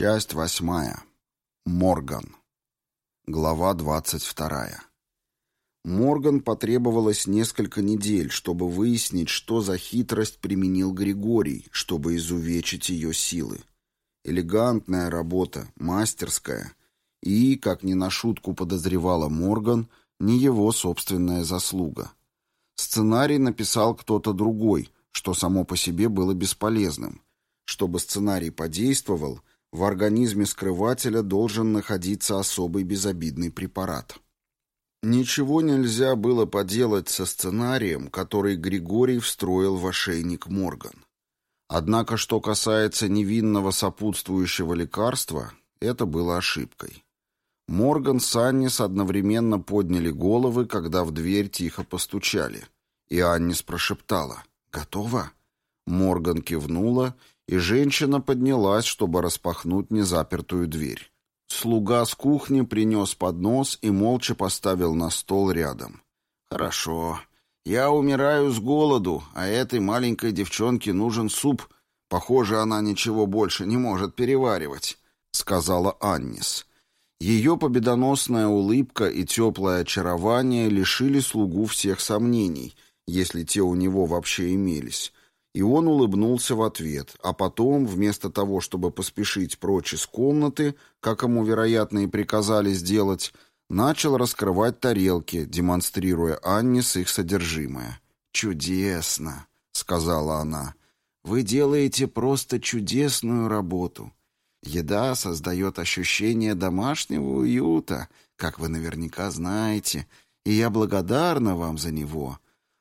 Часть восьмая. Морган. Глава двадцать вторая. Морган потребовалось несколько недель, чтобы выяснить, что за хитрость применил Григорий, чтобы изувечить ее силы. Элегантная работа, мастерская. И, как ни на шутку подозревала Морган, не его собственная заслуга. Сценарий написал кто-то другой, что само по себе было бесполезным. Чтобы сценарий подействовал – в организме скрывателя должен находиться особый безобидный препарат. Ничего нельзя было поделать со сценарием, который Григорий встроил в ошейник Морган. Однако, что касается невинного сопутствующего лекарства, это было ошибкой. Морган с Аннис одновременно подняли головы, когда в дверь тихо постучали. И Аннис прошептала «Готово?» Морган кивнула и женщина поднялась, чтобы распахнуть незапертую дверь. Слуга с кухни принес поднос и молча поставил на стол рядом. «Хорошо. Я умираю с голоду, а этой маленькой девчонке нужен суп. Похоже, она ничего больше не может переваривать», — сказала Аннис. Ее победоносная улыбка и теплое очарование лишили слугу всех сомнений, если те у него вообще имелись, и он улыбнулся в ответ, а потом, вместо того, чтобы поспешить прочь из комнаты, как ему, вероятно, и приказали сделать, начал раскрывать тарелки, демонстрируя Анне с их содержимое. «Чудесно!» — сказала она. «Вы делаете просто чудесную работу. Еда создает ощущение домашнего уюта, как вы наверняка знаете, и я благодарна вам за него».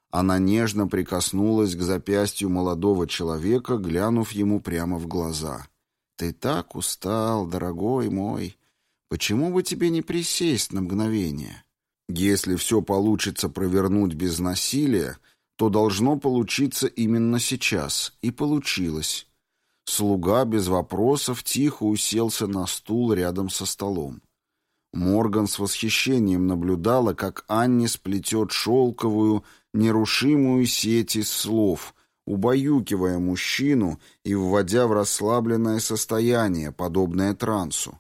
Она нежно прикоснулась к запястью молодого человека, глянув ему прямо в глаза. «Ты так устал, дорогой мой. Почему бы тебе не присесть на мгновение? Если все получится провернуть без насилия, то должно получиться именно сейчас. И получилось». Слуга без вопросов тихо уселся на стул рядом со столом. Морган с восхищением наблюдала, как Анни сплетет шелковую, нерушимую сеть из слов, убаюкивая мужчину и вводя в расслабленное состояние, подобное трансу.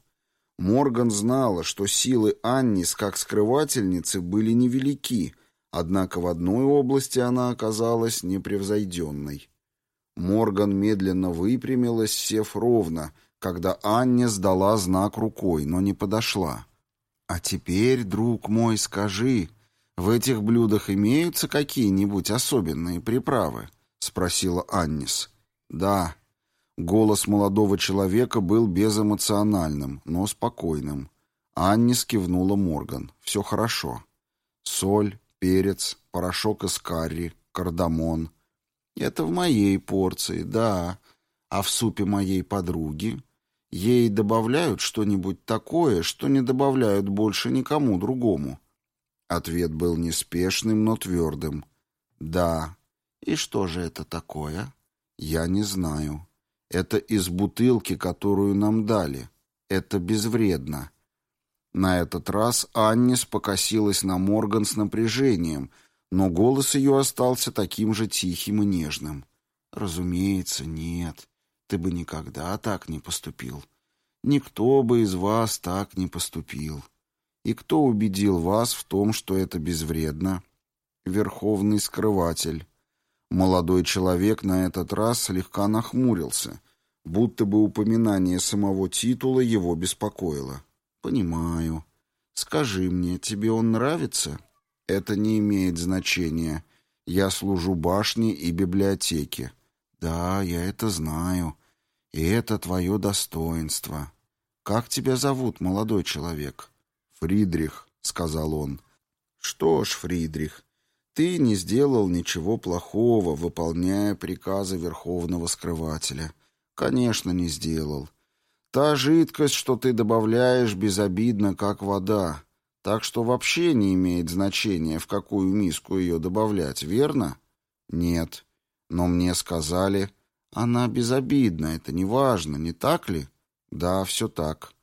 Морган знала, что силы Аннис как скрывательницы были невелики, однако в одной области она оказалась непревзойденной. Морган медленно выпрямилась, сев ровно, когда Анне сдала знак рукой, но не подошла. «А теперь, друг мой, скажи, «В этих блюдах имеются какие-нибудь особенные приправы?» — спросила Аннис. «Да». Голос молодого человека был безэмоциональным, но спокойным. Аннис кивнула Морган. «Все хорошо. Соль, перец, порошок из карри, кардамон. Это в моей порции, да. А в супе моей подруги? Ей добавляют что-нибудь такое, что не добавляют больше никому другому?» Ответ был неспешным, но твердым. «Да». «И что же это такое?» «Я не знаю. Это из бутылки, которую нам дали. Это безвредно». На этот раз Аннис покосилась на Морган с напряжением, но голос ее остался таким же тихим и нежным. «Разумеется, нет. Ты бы никогда так не поступил. Никто бы из вас так не поступил». И кто убедил вас в том, что это безвредно? Верховный скрыватель. Молодой человек на этот раз слегка нахмурился, будто бы упоминание самого титула его беспокоило. «Понимаю. Скажи мне, тебе он нравится?» «Это не имеет значения. Я служу башне и библиотеке». «Да, я это знаю. И это твое достоинство. Как тебя зовут, молодой человек?» «Фридрих», — сказал он. «Что ж, Фридрих, ты не сделал ничего плохого, выполняя приказы Верховного Скрывателя. Конечно, не сделал. Та жидкость, что ты добавляешь, безобидна, как вода, так что вообще не имеет значения, в какую миску ее добавлять, верно? Нет. Но мне сказали, она безобидна, это не важно, не так ли? Да, все так.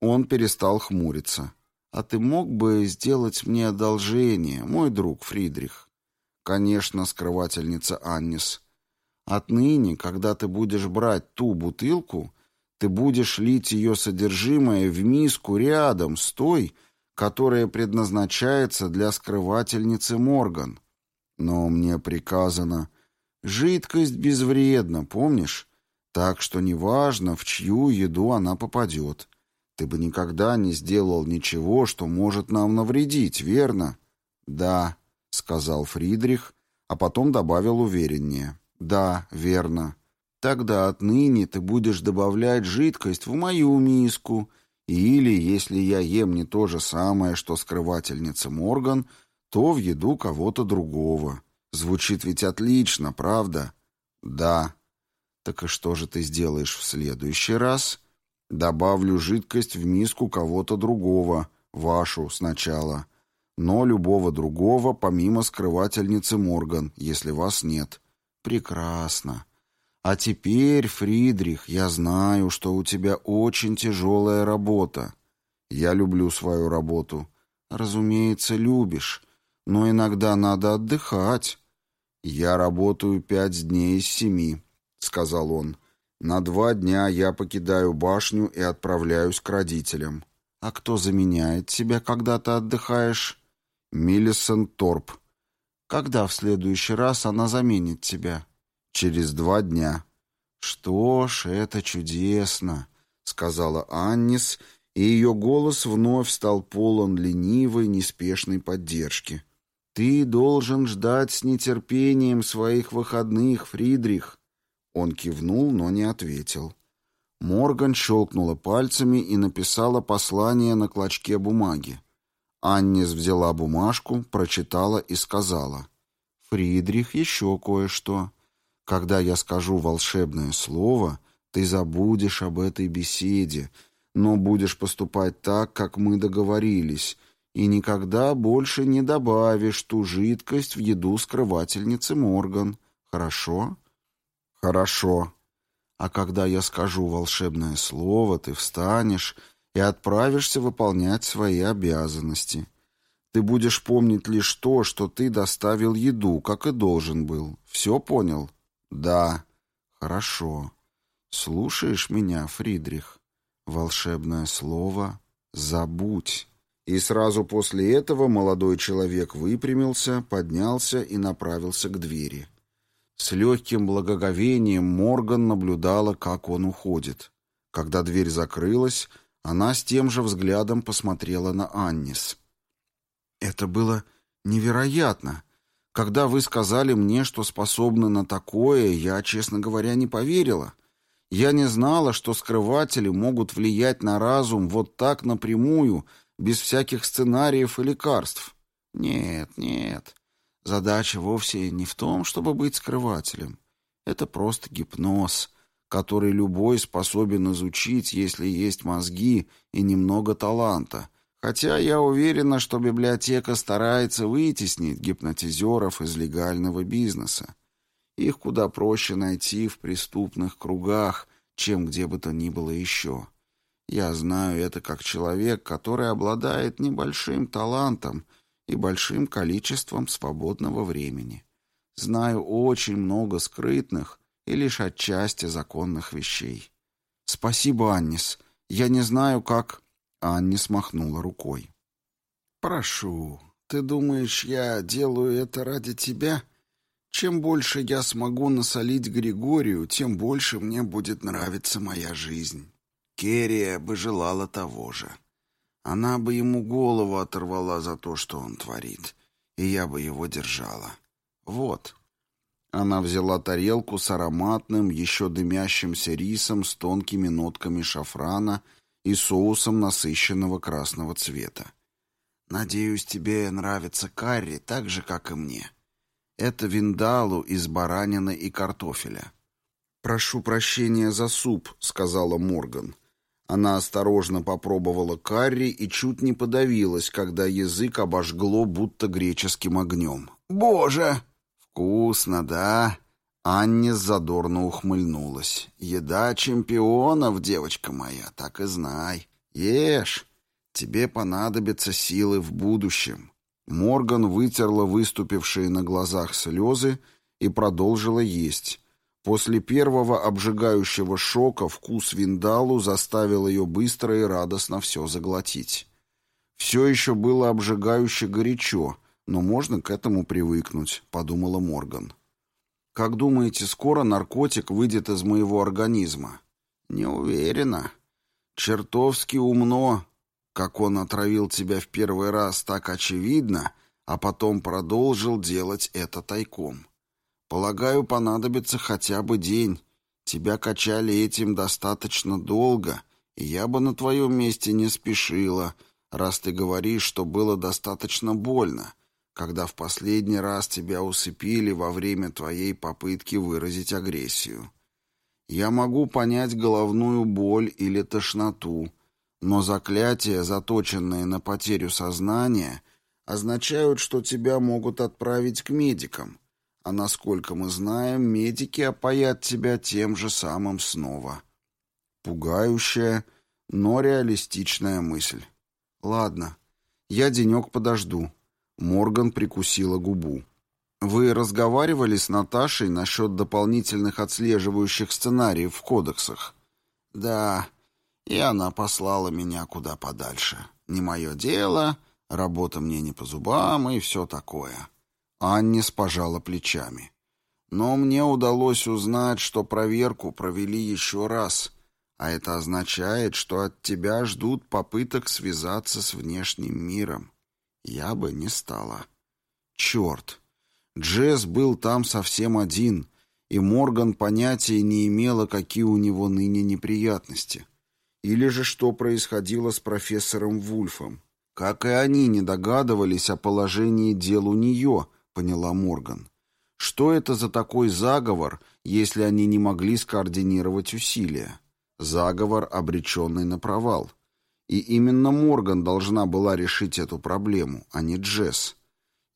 Он перестал хмуриться. А ты мог бы сделать мне одолжение, мой друг Фридрих? Конечно, скрывательница Аннис. Отныне, когда ты будешь брать ту бутылку, ты будешь лить ее содержимое в миску рядом с той, которая предназначается для скрывательницы Морган. Но мне приказано... Жидкость безвредна, помнишь? Так что неважно, в чью еду она попадет. Ты бы никогда не сделал ничего, что может нам навредить, верно? Да, сказал Фридрих, а потом добавил увереннее. Да, верно. Тогда отныне ты будешь добавлять жидкость в мою миску, или, если я ем не то же самое, что скрывательница Морган, то в еду кого-то другого. Звучит ведь отлично, правда? Да. Так и что же ты сделаешь в следующий раз? Добавлю жидкость в миску кого-то другого, вашу сначала. Но любого другого, помимо скрывательницы Морган, если вас нет. Прекрасно. А теперь, Фридрих, я знаю, что у тебя очень тяжелая работа. Я люблю свою работу. Разумеется, любишь. Но иногда надо отдыхать. Я работаю пять дней из семи, сказал он. На два дня я покидаю башню и отправляюсь к родителям. А кто заменяет тебя, когда ты отдыхаешь? Миллисон Торп. Когда в следующий раз она заменит тебя? через два дня. «Что ж, это чудесно», — сказала Аннис, и ее голос вновь стал полон ленивой, неспешной поддержки. «Ты должен ждать с нетерпением своих выходных, Фридрих». Он кивнул, но не ответил. Морган щелкнула пальцами и написала послание на клочке бумаги. Аннис взяла бумажку, прочитала и сказала. «Фридрих, еще кое-что. Когда я скажу волшебное слово, ты забудешь об этой беседе, но будешь поступать так, как мы договорились, и никогда больше не добавишь ту жидкость в еду скрывательницы Морган. Хорошо? Хорошо. А когда я скажу волшебное слово, ты встанешь и отправишься выполнять свои обязанности. Ты будешь помнить лишь то, что ты доставил еду, как и должен был. Все понял? «Да, хорошо. Слушаешь меня, Фридрих? Волшебное слово «забудь». И сразу после этого молодой человек выпрямился, поднялся и направился к двери. С легким благоговением Морган наблюдала, как он уходит. Когда дверь закрылась, она с тем же взглядом посмотрела на Аннис. «Это было невероятно!» Когда вы сказали мне, что способны на такое, я, честно говоря, не поверила. Я не знала, что скрыватели могут влиять на разум вот так напрямую, без всяких сценариев и лекарств. Нет, нет. Задача вовсе не в том, чтобы быть скрывателем. Это просто гипноз, который любой способен изучить, если есть мозги и немного таланта. Хотя я уверена, что библиотека старается вытеснить гипнотизеров из легального бизнеса. Их куда проще найти в преступных кругах, чем где бы то ни было еще. Я знаю это как человек, который обладает небольшим талантом и большим количеством свободного времени. Знаю очень много скрытных и лишь отчасти законных вещей. Спасибо, Аннис. Я не знаю, как... Анни смахнула рукой. «Прошу, ты думаешь, я делаю это ради тебя? Чем больше я смогу насолить Григорию, тем больше мне будет нравиться моя жизнь. Керия бы желала того же. Она бы ему голову оторвала за то, что он творит, и я бы его держала. Вот». Она взяла тарелку с ароматным, еще дымящимся рисом с тонкими нотками шафрана и соусом насыщенного красного цвета. «Надеюсь, тебе нравится карри так же, как и мне. Это виндалу из баранины и картофеля». «Прошу прощения за суп», — сказала Морган. Она осторожно попробовала карри и чуть не подавилась, когда язык обожгло будто греческим огнем. «Боже!» «Вкусно, да?» Анне задорно ухмыльнулась. «Еда чемпионов, девочка моя, так и знай. Ешь, тебе понадобятся силы в будущем». Морган вытерла выступившие на глазах слезы и продолжила есть. После первого обжигающего шока вкус виндалу заставил ее быстро и радостно все заглотить. Все еще было обжигающе горячо, но можно к этому привыкнуть, подумала Морган. Как думаете, скоро наркотик выйдет из моего организма? Не уверена. Чертовски умно. Как он отравил тебя в первый раз, так очевидно, а потом продолжил делать это тайком. Полагаю, понадобится хотя бы день. Тебя качали этим достаточно долго, и я бы на твоем месте не спешила, раз ты говоришь, что было достаточно больно, когда в последний раз тебя усыпили во время твоей попытки выразить агрессию. Я могу понять головную боль или тошноту, но заклятия, заточенные на потерю сознания, означают, что тебя могут отправить к медикам, а насколько мы знаем, медики опоят тебя тем же самым снова. Пугающая, но реалистичная мысль. Ладно, я денек подожду. Морган прикусила губу. Вы разговаривали с Наташей насчет дополнительных отслеживающих сценариев в кодексах? Да, и она послала меня куда подальше. Не мое дело, работа мне не по зубам и все такое. Аннис пожала плечами. Но мне удалось узнать, что проверку провели еще раз, а это означает, что от тебя ждут попыток связаться с внешним миром. Я бы не стала. Черт! Джесс был там совсем один, и Морган понятия не имела, какие у него ныне неприятности. Или же что происходило с профессором Вульфом. Как и они не догадывались о положении дел у нее, поняла Морган. Что это за такой заговор, если они не могли скоординировать усилия? Заговор, обреченный на провал. И именно Морган должна была решить эту проблему, а не Джесс.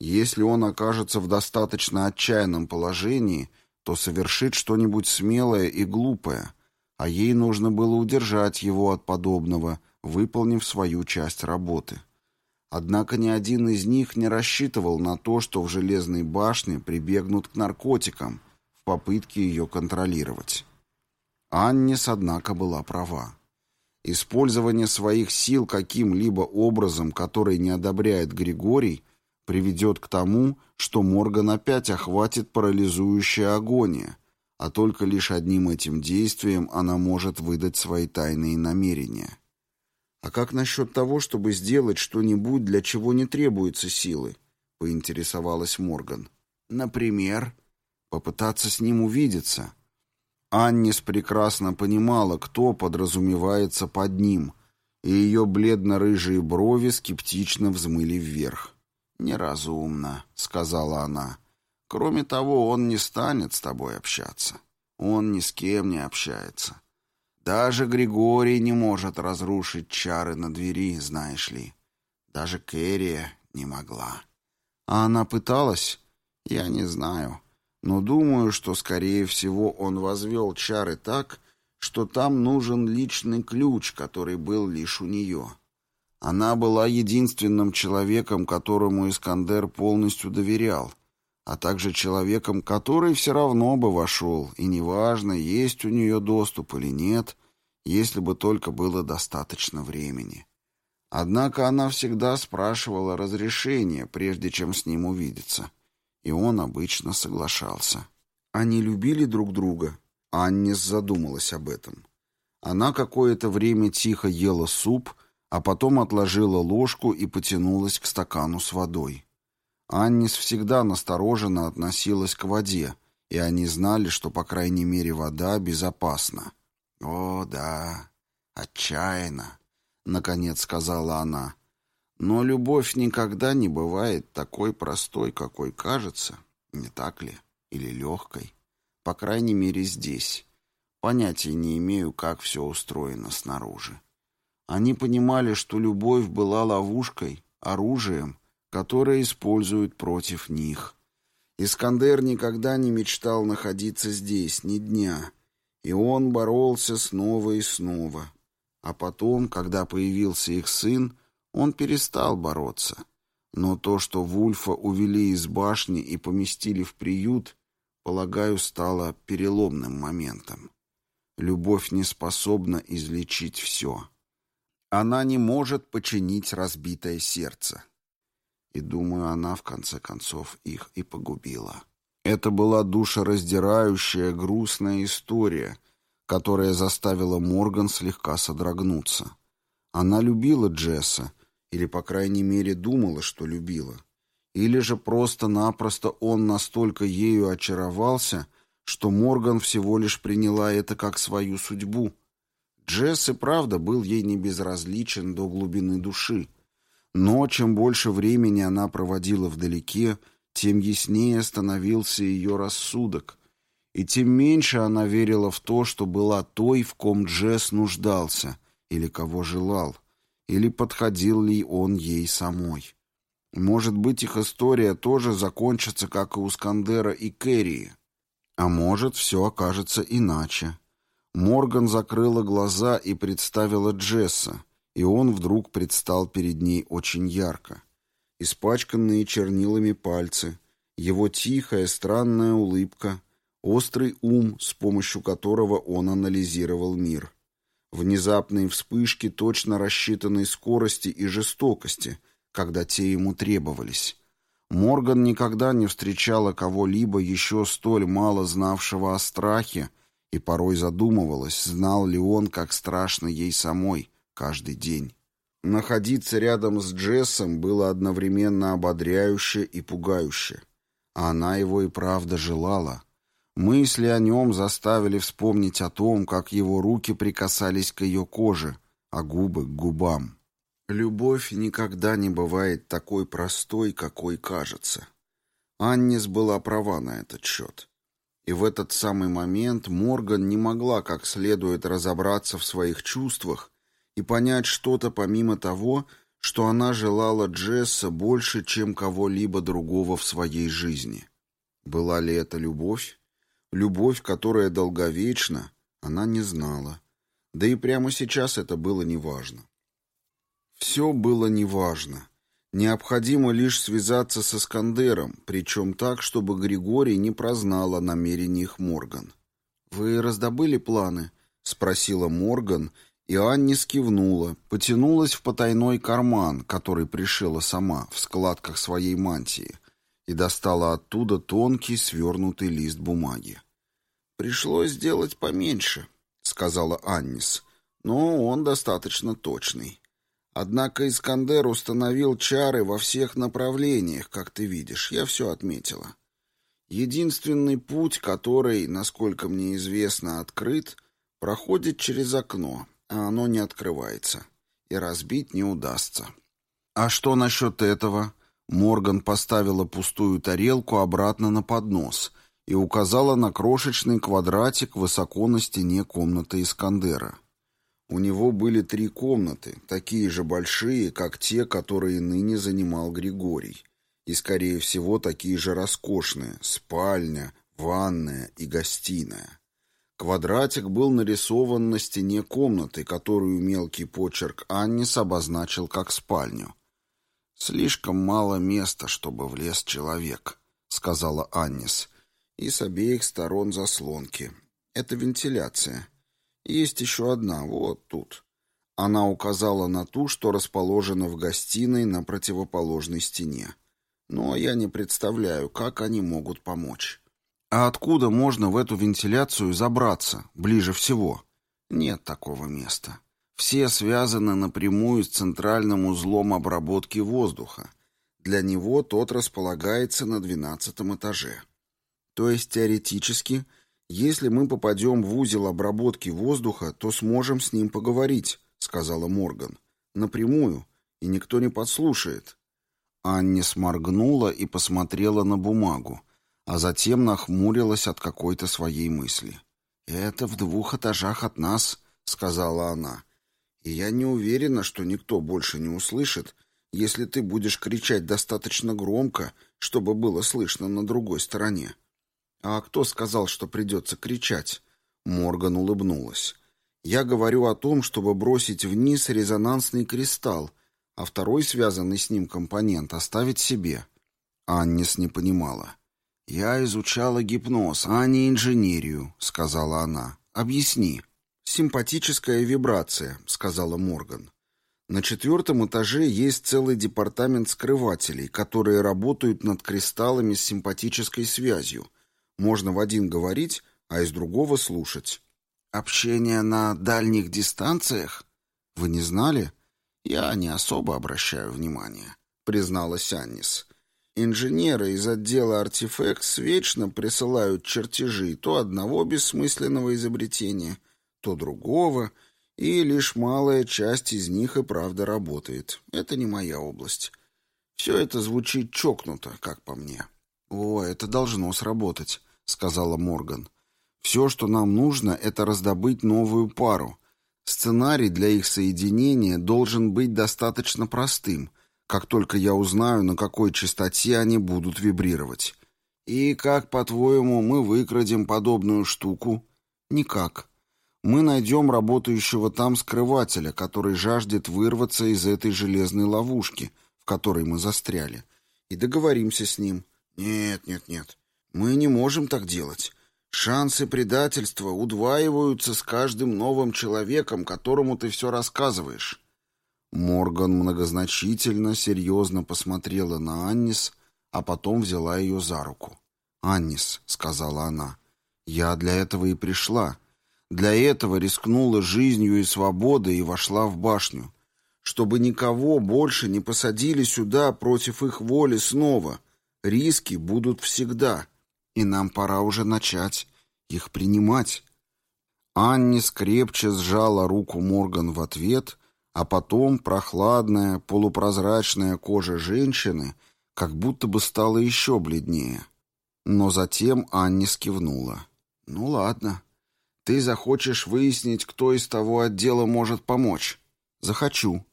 Если он окажется в достаточно отчаянном положении, то совершит что-нибудь смелое и глупое, а ей нужно было удержать его от подобного, выполнив свою часть работы. Однако ни один из них не рассчитывал на то, что в Железной башне прибегнут к наркотикам в попытке ее контролировать. Аннис, однако, была права. Использование своих сил каким-либо образом, который не одобряет Григорий, приведет к тому, что Морган опять охватит парализующая агония, а только лишь одним этим действием она может выдать свои тайные намерения. «А как насчет того, чтобы сделать что-нибудь, для чего не требуется силы?» — поинтересовалась Морган. «Например, попытаться с ним увидеться». Аннис прекрасно понимала, кто подразумевается под ним, и ее бледно-рыжие брови скептично взмыли вверх. «Неразумно», — сказала она. «Кроме того, он не станет с тобой общаться. Он ни с кем не общается. Даже Григорий не может разрушить чары на двери, знаешь ли. Даже Кэрия не могла. А она пыталась? Я не знаю. Но думаю, что, скорее всего, он возвел чары так, что там нужен личный ключ, который был лишь у нее. Она была единственным человеком, которому Искандер полностью доверял, а также человеком, который все равно бы вошел, и неважно, есть у нее доступ или нет, если бы только было достаточно времени. Однако она всегда спрашивала разрешения, прежде чем с ним увидеться, и он обычно соглашался. Они любили друг друга. Аннис задумалась об этом. Она какое-то время тихо ела суп, а потом отложила ложку и потянулась к стакану с водой. Аннис всегда настороженно относилась к воде, и они знали, что, по крайней мере, вода безопасна. «О, да, отчаянно», — наконец сказала она. «Но любовь никогда не бывает такой простой, какой кажется, не так ли? Или легкой? По крайней мере, здесь. Понятия не имею, как все устроено снаружи». Они понимали, что любовь была ловушкой, оружием, которое используют против них. Искандер никогда не мечтал находиться здесь ни дня, и он боролся снова и снова. А потом, когда появился их сын, он перестал бороться. Но то, что Вульфа увели из башни и поместили в приют, полагаю, стало переломным моментом. Любовь не способна излечить все. Она не может починить разбитое сердце. И, думаю, она, в конце концов, их и погубила. Это была душераздирающая, грустная история, которая заставила Морган слегка содрогнуться. Она любила Джесса, или, по крайней мере, думала, что любила. Или же просто-напросто он настолько ею очаровался, что Морган всего лишь приняла это как свою судьбу. Джесс и правда был ей не безразличен до глубины души. Но чем больше времени она проводила вдалеке, тем яснее становился ее рассудок, и тем меньше она верила в то, что была той, в ком Джесс нуждался, или кого желал, или подходил ли он ей самой. Может быть, их история тоже закончится, как и у Скандера и Керрии, а может, все окажется иначе. Морган закрыла глаза и представила Джесса, и он вдруг предстал перед ней очень ярко. Испачканные чернилами пальцы, его тихая странная улыбка, острый ум, с помощью которого он анализировал мир. Внезапные вспышки точно рассчитанной скорости и жестокости, когда те ему требовались. Морган никогда не встречала кого-либо еще столь мало знавшего о страхе и порой задумывалась, знал ли он, как страшно ей самой каждый день. Находиться рядом с Джессом было одновременно ободряюще и пугающе. А она его и правда желала. Мысли о нем заставили вспомнить о том, как его руки прикасались к ее коже, а губы к губам. Любовь никогда не бывает такой простой, какой кажется. Аннис была права на этот счет. И в этот самый момент Морган не могла как следует разобраться в своих чувствах и понять что-то помимо того, что она желала Джесса больше, чем кого-либо другого в своей жизни. Была ли это любовь? Любовь, которая долговечна, она не знала. Да и прямо сейчас это было неважно. Все было неважно. Необходимо лишь связаться с Искандером, причем так, чтобы Григорий не прознал о намерениях Морган. «Вы раздобыли планы?» — спросила Морган, и Анни скивнула, потянулась в потайной карман, который пришила сама, в складках своей мантии, и достала оттуда тонкий свернутый лист бумаги. «Пришлось сделать поменьше», — сказала Аннис, — «но он достаточно точный». Однако Искандер установил чары во всех направлениях, как ты видишь, я все отметила. Единственный путь, который, насколько мне известно, открыт, проходит через окно, а оно не открывается, и разбить не удастся. А что насчет этого? Морган поставила пустую тарелку обратно на поднос и указала на крошечный квадратик высоко на стене комнаты Искандера. У него были три комнаты, такие же большие, как те, которые ныне занимал Григорий, и, скорее всего, такие же роскошные – спальня, ванная и гостиная. Квадратик был нарисован на стене комнаты, которую мелкий почерк Аннис обозначил как спальню. «Слишком мало места, чтобы влез человек», — сказала Аннис, — «и с обеих сторон заслонки. Это вентиляция». Есть еще одна, вот тут. Она указала на ту, что расположена в гостиной на противоположной стене. Но я не представляю, как они могут помочь. А откуда можно в эту вентиляцию забраться, ближе всего? Нет такого места. Все связаны напрямую с центральным узлом обработки воздуха. Для него тот располагается на двенадцатом этаже. То есть теоретически «Если мы попадем в узел обработки воздуха, то сможем с ним поговорить», — сказала Морган. «Напрямую, и никто не подслушает». Анни сморгнула и посмотрела на бумагу, а затем нахмурилась от какой-то своей мысли. «Это в двух этажах от нас», — сказала она. «И я не уверена, что никто больше не услышит, если ты будешь кричать достаточно громко, чтобы было слышно на другой стороне». «А кто сказал, что придется кричать?» Морган улыбнулась. «Я говорю о том, чтобы бросить вниз резонансный кристалл, а второй связанный с ним компонент оставить себе». Аннис не понимала. «Я изучала гипноз, а не инженерию», — сказала она. «Объясни». «Симпатическая вибрация», — сказала Морган. На четвертом этаже есть целый департамент скрывателей, которые работают над кристаллами с симпатической связью. Можно в один говорить, а из другого слушать. Общение на дальних дистанциях? Вы не знали? Я не особо обращаю внимание, призналась Аннис. Инженеры из отдела Artifacts вечно присылают чертежи то одного бессмысленного изобретения, то другого, и лишь малая часть из них и правда работает. Это не моя область. Все это звучит чокнуто, как по мне. «О, это должно сработать», — сказала Морган. «Все, что нам нужно, это раздобыть новую пару. Сценарий для их соединения должен быть достаточно простым, как только я узнаю, на какой частоте они будут вибрировать. И как, по-твоему, мы выкрадем подобную штуку? Никак. Мы найдем работающего там скрывателя, который жаждет вырваться из этой железной ловушки, в которой мы застряли, и договоримся с ним. Нет, нет, нет. Мы не можем так делать. Шансы предательства удваиваются с каждым новым человеком, которому ты все рассказываешь. Морган многозначительно, серьезно посмотрела на Аннис, а потом взяла ее за руку. «Аннис», — сказала она, — «я для этого и пришла. Для этого рискнула жизнью и свободой и вошла в башню. Чтобы никого больше не посадили сюда против их воли снова. Риски будут всегда, и нам пора уже начать их принимать». Аннис крепче сжала руку Морган в ответ — а потом прохладная, полупрозрачная кожа женщины как будто бы стала еще бледнее. Но затем Анни скивнула. «Ну ладно. Ты захочешь выяснить, кто из того отдела может помочь?» «Захочу.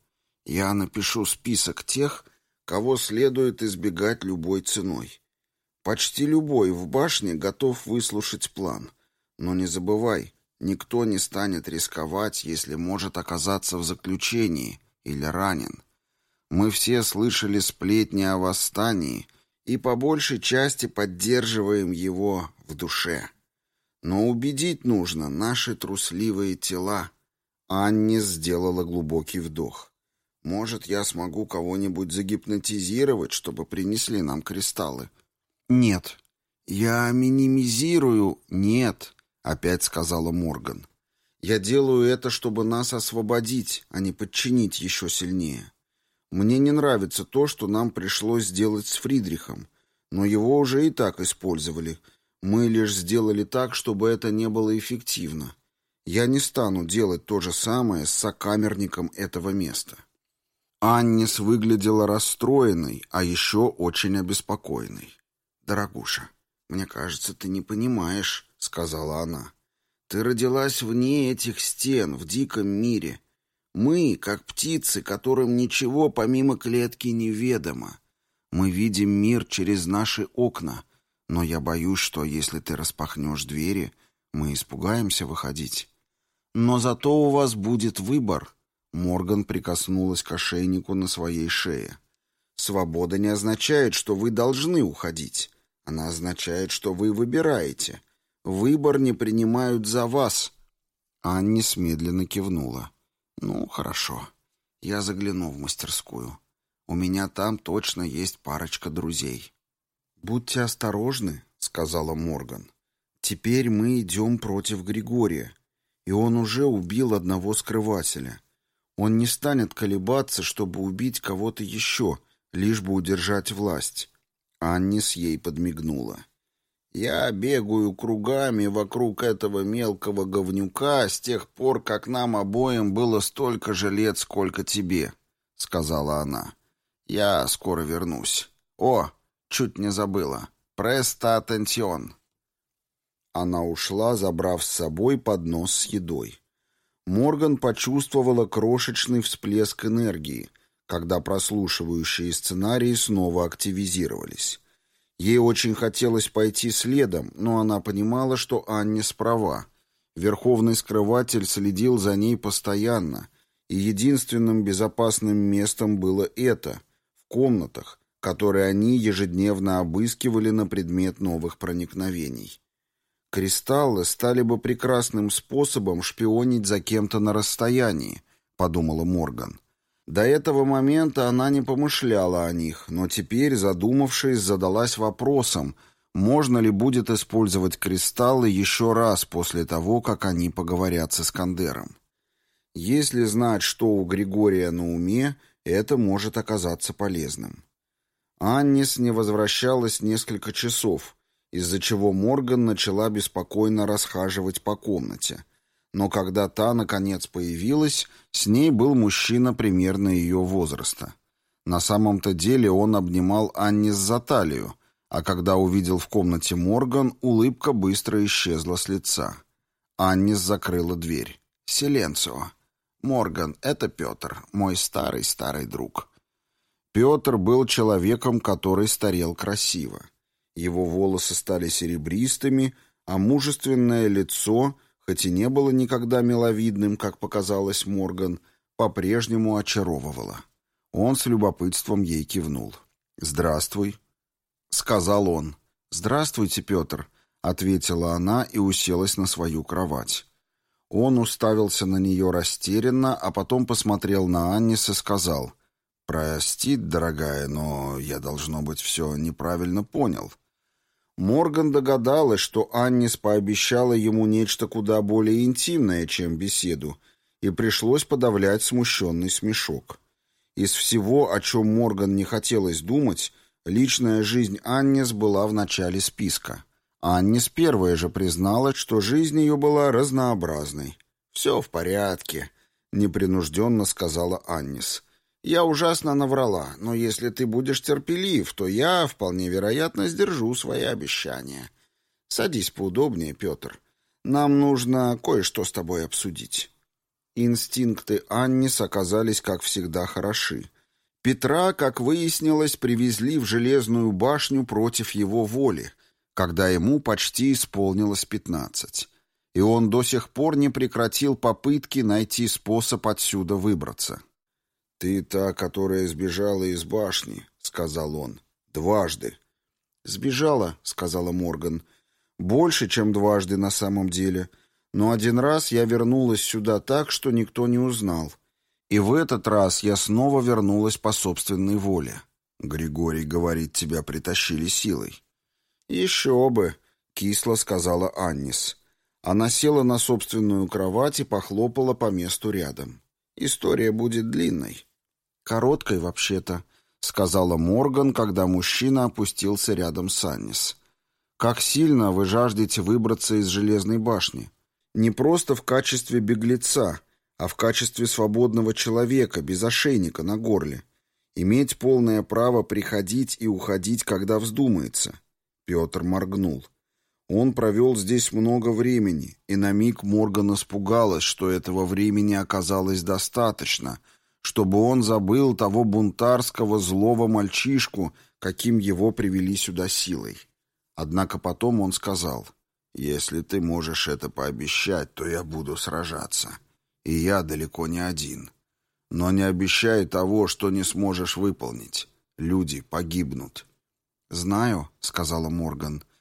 Я напишу список тех, кого следует избегать любой ценой. Почти любой в башне готов выслушать план. Но не забывай, Никто не станет рисковать, если может оказаться в заключении или ранен. Мы все слышали сплетни о восстании и по большей части поддерживаем его в душе. Но убедить нужно наши трусливые тела. Анни сделала глубокий вдох. Может, я смогу кого-нибудь загипнотизировать, чтобы принесли нам кристаллы? Нет. Я минимизирую... Нет. Опять сказала Морган. Я делаю это, чтобы нас освободить, а не подчинить еще сильнее. Мне не нравится то, что нам пришлось сделать с Фридрихом, но его уже и так использовали. Мы лишь сделали так, чтобы это не было эффективно. Я не стану делать то же самое с сокамерником этого места. Аннис выглядела расстроенной, а еще очень обеспокоенной. «Дорогуша, мне кажется, ты не понимаешь», — сказала она. «Ты родилась вне этих стен, в диком мире. Мы, как птицы, которым ничего помимо клетки неведомо. Мы видим мир через наши окна, но я боюсь, что если ты распахнешь двери, мы испугаемся выходить. Но зато у вас будет выбор». Морган прикоснулась к ошейнику на своей шее. «Свобода не означает, что вы должны уходить. Она означает, что вы выбираете. Выбор не принимают за вас. Аннис медленно кивнула. Ну, хорошо. Я загляну в мастерскую. У меня там точно есть парочка друзей. Будьте осторожны, сказала Морган. Теперь мы идем против Григория, и он уже убил одного скрывателя. Он не станет колебаться, чтобы убить кого-то еще, лишь бы удержать власть. Аннис ей подмигнула. Я бегаю кругами вокруг этого мелкого говнюка с тех пор, как нам обоим было столько же лет, сколько тебе, — сказала она. Я скоро вернусь. О, чуть не забыла. Преста атенсион. Она ушла, забрав с собой поднос с едой. Морган почувствовала крошечный всплеск энергии, когда прослушивающие сценарии снова активизировались. Ей очень хотелось пойти следом, но она понимала, что Анне справа. Верховный скрыватель следил за ней постоянно, и единственным безопасным местом было это, в комнатах, который они ежедневно обыскивали на предмет новых проникновений. Кристаллы стали бы прекрасным способом шпионить за кем-то на расстоянии, подумала Морган. До этого момента она не помышляла о них, но теперь, задумавшись, задалась вопросом, можно ли будет использовать кристаллы еще раз после того, как они поговорят с Искандером. Если знать, что у Григория на уме, это может оказаться полезным. Аннис не возвращалась несколько часов, из-за чего Морган начала беспокойно расхаживать по комнате – но когда та, наконец, появилась, с ней был мужчина примерно ее возраста. На самом-то деле он обнимал Аннис за талию, а когда увидел в комнате Морган, улыбка быстро исчезла с лица. Аннис закрыла дверь. «Селенцио. Морган, это Петр, мой старый-старый друг». Петр был человеком, который старел красиво. Его волосы стали серебристыми, а мужественное лицо хоть и не было никогда миловидным, как показалось Морган, по-прежнему очаровывало. Он с любопытством ей кивнул. «Здравствуй», — сказал он. «Здравствуйте, Петр», — ответила она и уселась на свою кровать. Он уставился на нее растерянно, а потом посмотрел на Аннис и сказал, «Прости, дорогая, но я, должно быть, все неправильно понял». Морган догадалась, что Аннис пообещала ему нечто куда более интимное, чем беседу, и пришлось подавлять смущенный смешок. Из всего, о чем Морган не хотелось думать, личная жизнь Аннис была в начале списка. Аннис первая же призналась, что жизнь ее была разнообразной. «Все в порядке», — непринужденно сказала Аннис. Я ужасно наврала, но если ты будешь терпелив, то я, вполне вероятно, сдержу свои обещания. Садись поудобнее, Петр. Нам нужно кое-что с тобой обсудить». Инстинкты Аннис оказались, как всегда, хороши. Петра, как выяснилось, привезли в Железную башню против его воли, когда ему почти исполнилось пятнадцать. И он до сих пор не прекратил попытки найти способ отсюда выбраться. «Ты та, которая сбежала из башни», — сказал он. «Дважды». «Сбежала», — сказала Морган. «Больше, чем дважды на самом деле. Но один раз я вернулась сюда так, что никто не узнал. И в этот раз я снова вернулась по собственной воле». «Григорий говорит, тебя притащили силой». «Еще бы», — кисло сказала Аннис. Она села на собственную кровать и похлопала по месту рядом. История будет длинной. Короткой, вообще-то, сказала Морган, когда мужчина опустился рядом с Аннис. Как сильно вы жаждете выбраться из железной башни? Не просто в качестве беглеца, а в качестве свободного человека, без ошейника на горле. Иметь полное право приходить и уходить, когда вздумается. Петр моргнул. Он провел здесь много времени, и на миг Морган испугалась, что этого времени оказалось достаточно, чтобы он забыл того бунтарского злого мальчишку, каким его привели сюда силой. Однако потом он сказал, «Если ты можешь это пообещать, то я буду сражаться. И я далеко не один. Но не обещай того, что не сможешь выполнить. Люди погибнут». «Знаю», — сказала Морган, —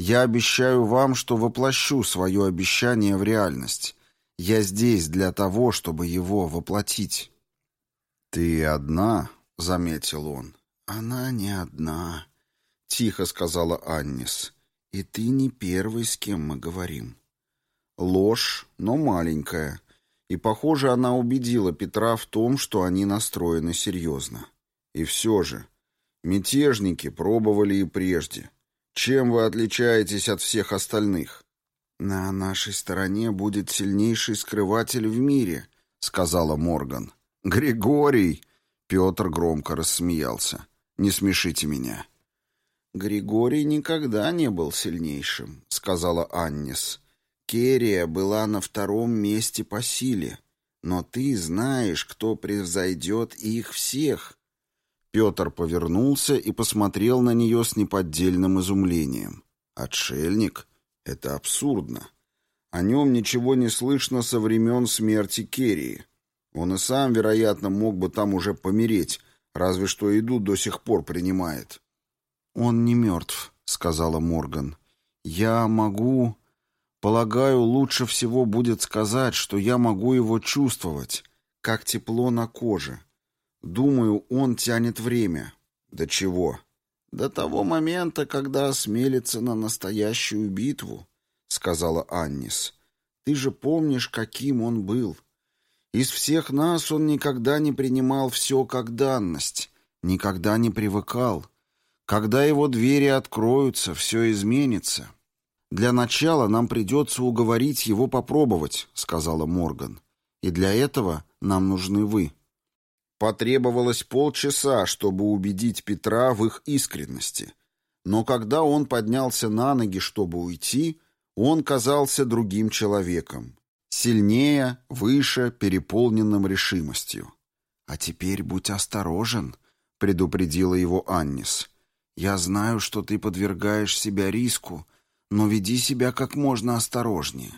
я обещаю вам, что воплощу свое обещание в реальность. Я здесь для того, чтобы его воплотить». «Ты одна?» — заметил он. «Она не одна», — тихо сказала Аннис. «И ты не первый, с кем мы говорим». Ложь, но маленькая. И, похоже, она убедила Петра в том, что они настроены серьезно. И все же, мятежники пробовали и прежде. Чем вы отличаетесь от всех остальных? На нашей стороне будет сильнейший скрыватель в мире, сказала Морган. Григорий, Петр громко рассмеялся. Не смешите меня. Григорий никогда не был сильнейшим, сказала Аннис. Керия была на втором месте по силе, но ты знаешь, кто превзойдет их всех. Петр повернулся и посмотрел на нее с неподдельным изумлением. «Отшельник? Это абсурдно. О нем ничего не слышно со времен смерти Керии. Он и сам, вероятно, мог бы там уже помереть, Разве что еду до сих пор принимает. «Он не мертв», — сказала Морган. «Я могу...» «Полагаю, лучше всего будет сказать, что я могу его чувствовать, как тепло на коже. Думаю, он тянет время». «До чего?» «До того момента, когда осмелится на настоящую битву», — сказала Аннис. «Ты же помнишь, каким он был. Из всех нас он никогда не принимал все как данность, никогда не привыкал. Когда его двери откроются, все изменится». «Для начала нам придется уговорить его попробовать», — сказала Морган. «И для этого нам нужны вы». Потребовалось полчаса, чтобы убедить Петра в их искренности. Но когда он поднялся на ноги, чтобы уйти, он казался другим человеком. Сильнее, выше, переполненным решимостью. «А теперь будь осторожен», — предупредила его Аннис. «Я знаю, что ты подвергаешь себя риску, но веди себя как можно осторожнее.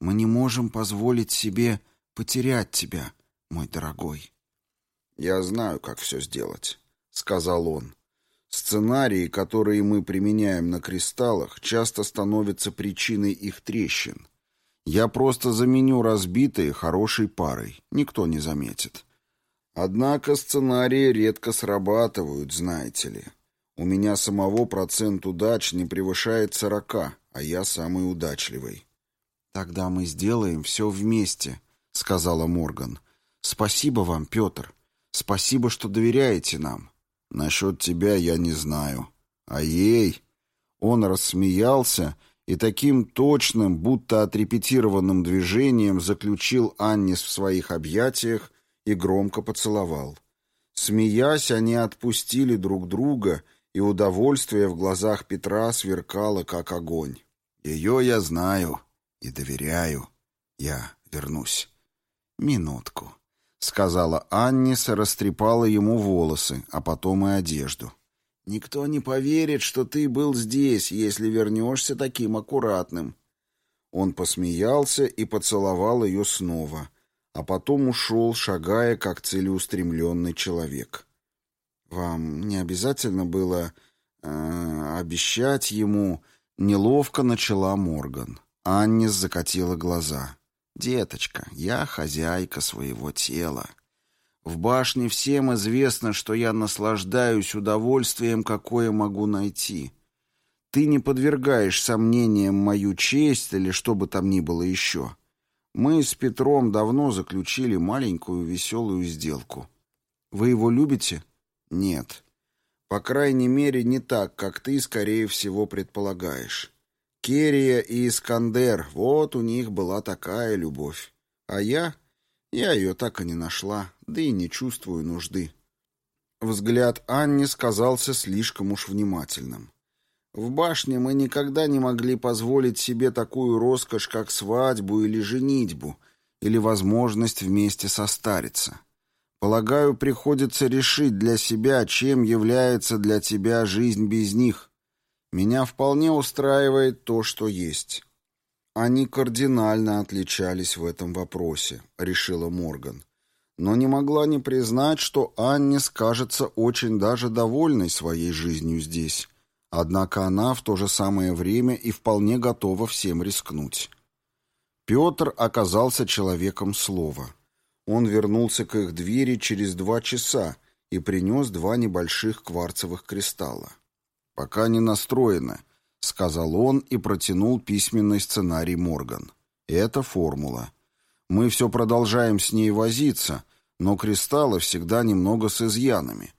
Мы не можем позволить себе потерять тебя, мой дорогой». «Я знаю, как все сделать», — сказал он. «Сценарии, которые мы применяем на кристаллах, часто становятся причиной их трещин. Я просто заменю разбитые хорошей парой, никто не заметит. Однако сценарии редко срабатывают, знаете ли. У меня самого процент удач не превышает сорока, а я самый удачливый». «Тогда мы сделаем все вместе», — сказала Морган. «Спасибо вам, Петр. Спасибо, что доверяете нам. Насчет тебя я не знаю. А ей...» Он рассмеялся и таким точным, будто отрепетированным движением заключил Аннис в своих объятиях и громко поцеловал. Смеясь, они отпустили друг друга, и удовольствие в глазах Петра сверкало, как огонь. «Ее я знаю и доверяю. Я вернусь». «Минутку», — сказала Аннис растрепала ему волосы, а потом и одежду. «Никто не поверит, что ты был здесь, если вернешься таким аккуратным». Он посмеялся и поцеловал ее снова, а потом ушел, шагая, как целеустремленный человек. «Вам не обязательно было э, обещать ему...» Неловко начала Морган. Аннис закатила глаза. «Деточка, я хозяйка своего тела. В башне всем известно, что я наслаждаюсь удовольствием, какое могу найти. Ты не подвергаешь сомнениям мою честь или что бы там ни было еще. Мы с Петром давно заключили маленькую веселую сделку. Вы его любите? Нет. По крайней мере, не так, как ты, скорее всего, предполагаешь. Керия и Искандер, вот у них была такая любовь. А я? Я ее так и не нашла, да и не чувствую нужды. Взгляд Анни сказался слишком уж внимательным. В башне мы никогда не могли позволить себе такую роскошь, как свадьбу или женитьбу, или возможность вместе состариться. Полагаю, приходится решить для себя, чем является для тебя жизнь без них. Меня вполне устраивает то, что есть. Они кардинально отличались в этом вопросе, решила Морган. Но не могла не признать, что Анне скажется очень даже довольной своей жизнью здесь. Однако она в то же самое время и вполне готова всем рискнуть. Петр оказался человеком слова. Он вернулся к их двери через два часа и принес два небольших кварцевых кристалла. «Пока не настроено», — сказал он и протянул письменный сценарий Морган. «Это формула. Мы все продолжаем с ней возиться, но кристаллы всегда немного с изъянами,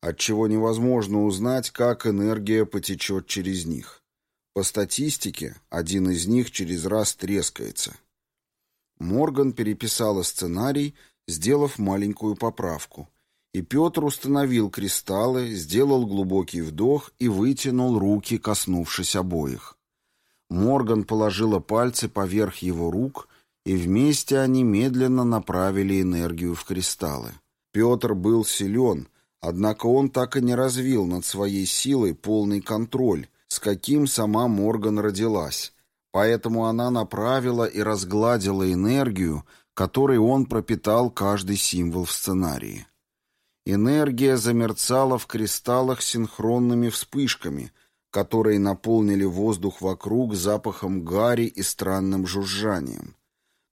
отчего невозможно узнать, как энергия потечет через них. По статистике, один из них через раз трескается». Морган переписала сценарий, сделав маленькую поправку — и Петр установил кристаллы, сделал глубокий вдох и вытянул руки, коснувшись обоих. Морган положила пальцы поверх его рук, и вместе они медленно направили энергию в кристаллы. Петр был силен, однако он так и не развил над своей силой полный контроль, с каким сама Морган родилась, поэтому она направила и разгладила энергию, которой он пропитал каждый символ в сценарии. Энергия замерцала в кристаллах синхронными вспышками, которые наполнили воздух вокруг запахом гари и странным жужжанием.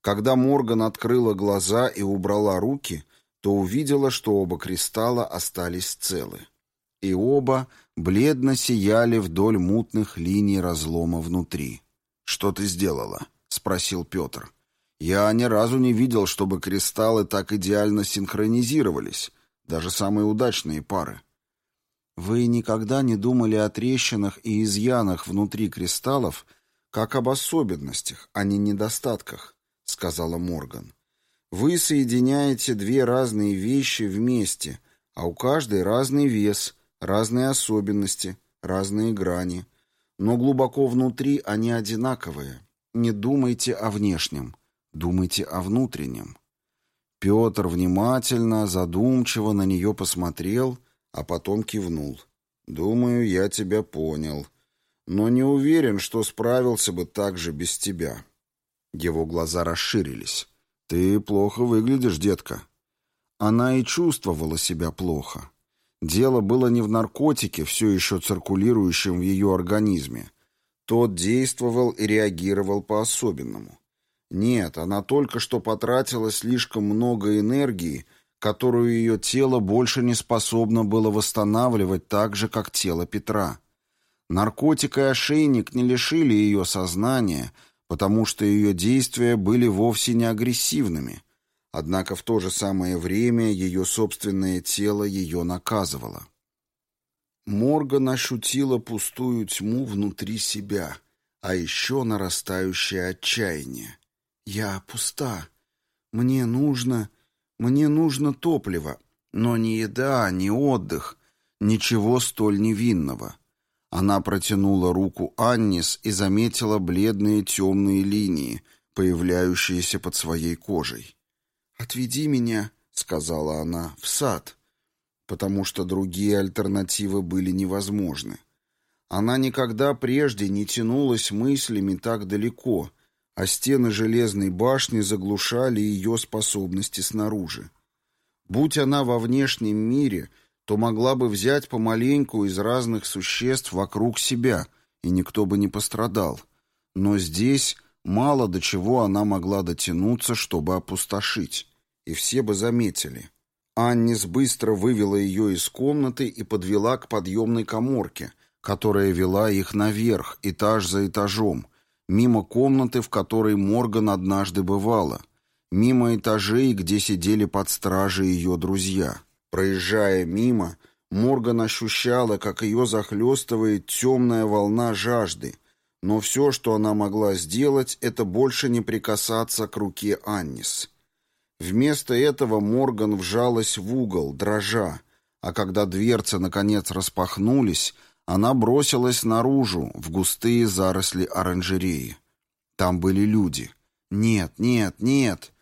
Когда Морган открыла глаза и убрала руки, то увидела, что оба кристалла остались целы. И оба бледно сияли вдоль мутных линий разлома внутри. «Что ты сделала?» — спросил Петр. «Я ни разу не видел, чтобы кристаллы так идеально синхронизировались, даже самые удачные пары». «Вы никогда не думали о трещинах и изъянах внутри кристаллов, как об особенностях, а не недостатках», — сказала Морган. «Вы соединяете две разные вещи вместе, а у каждой разный вес, разные особенности, разные грани» но глубоко внутри они одинаковые. Не думайте о внешнем, думайте о внутреннем. Петр внимательно, задумчиво на нее посмотрел, а потом кивнул. «Думаю, я тебя понял, но не уверен, что справился бы так же без тебя». Его глаза расширились. «Ты плохо выглядишь, детка». Она и чувствовала себя плохо. Дело было не в наркотике, все еще циркулирующем в ее организме. Тот действовал и реагировал по-особенному. Нет, она только что потратила слишком много энергии, которую ее тело больше не способно было восстанавливать так же, как тело Петра. Наркотик и ошейник не лишили ее сознания, потому что ее действия были вовсе не агрессивными – Однако в то же самое время ее собственное тело ее наказывало. Морган ощутила пустую тьму внутри себя, а еще нарастающее отчаяние. «Я пуста. Мне нужно... Мне нужно топливо, но не еда, не отдых, ничего столь невинного». Она протянула руку Аннис и заметила бледные темные линии, появляющиеся под своей кожей. «Отведи меня», — сказала она, — «в сад», потому что другие альтернативы были невозможны. Она никогда прежде не тянулась мыслями так далеко, а стены железной башни заглушали ее способности снаружи. Будь она во внешнем мире, то могла бы взять помаленьку из разных существ вокруг себя, и никто бы не пострадал. Но здесь мало до чего она могла дотянуться, чтобы опустошить и все бы заметили. Аннис быстро вывела ее из комнаты и подвела к подъемной коморке, которая вела их наверх, этаж за этажом, мимо комнаты, в которой Морган однажды бывала, мимо этажей, где сидели под стражей ее друзья. Проезжая мимо, Морган ощущала, как ее захлестывает темная волна жажды, но все, что она могла сделать, это больше не прикасаться к руке Аннис. Вместо этого Морган вжалась в угол, дрожа, а когда дверцы наконец распахнулись, она бросилась наружу, в густые заросли оранжереи. Там были люди. Нет, нет, нет.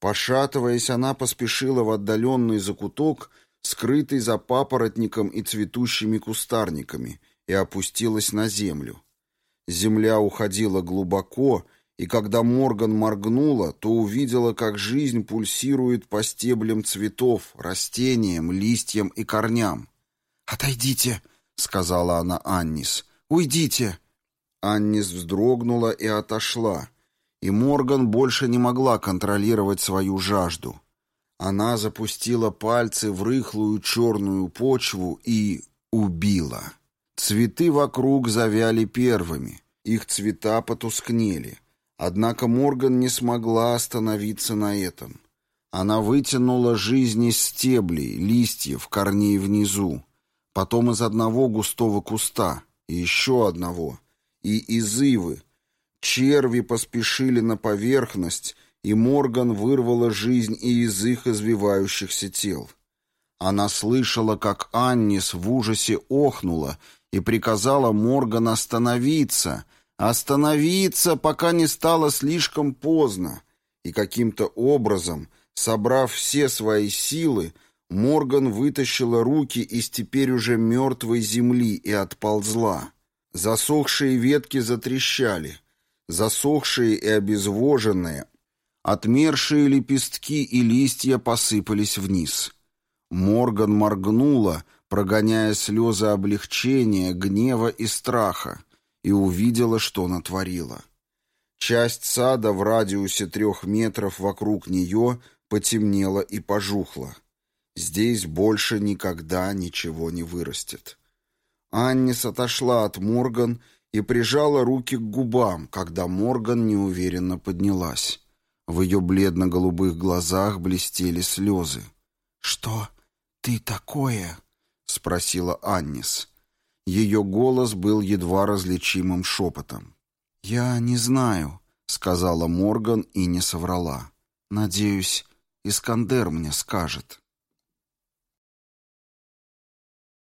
Пошатываясь, она поспешила в отдаленный закуток, скрытый за папоротником и цветущими кустарниками, и опустилась на землю. Земля уходила глубоко, и когда Морган моргнула, то увидела, как жизнь пульсирует по стеблям цветов, растениям, листьям и корням. «Отойдите!» — сказала она Аннис. «Уйдите!» Аннис вздрогнула и отошла, и Морган больше не могла контролировать свою жажду. Она запустила пальцы в рыхлую черную почву и убила. Цветы вокруг завяли первыми, их цвета потускнели — Однако Морган не смогла остановиться на этом. Она вытянула жизнь из стеблей, листьев, корней внизу, потом из одного густого куста, и еще одного, и из ивы. Черви поспешили на поверхность, и Морган вырвала жизнь и из их извивающихся тел. Она слышала, как Аннис в ужасе охнула и приказала Морган остановиться — Остановиться, пока не стало слишком поздно. И каким-то образом, собрав все свои силы, Морган вытащила руки из теперь уже мертвой земли и отползла. Засохшие ветки затрещали. Засохшие и обезвоженные, отмершие лепестки и листья посыпались вниз. Морган моргнула, прогоняя слезы облегчения, гнева и страха, и увидела, что натворила. Часть сада в радиусе трех метров вокруг нее потемнела и пожухла. Здесь больше никогда ничего не вырастет. Аннис отошла от Морган и прижала руки к губам, когда Морган неуверенно поднялась. В ее бледно-голубых глазах блестели слезы. «Что ты такое?» — спросила Аннис. Ее голос был едва различимым шепотом. «Я не знаю», — сказала Морган и не соврала. «Надеюсь, Искандер мне скажет».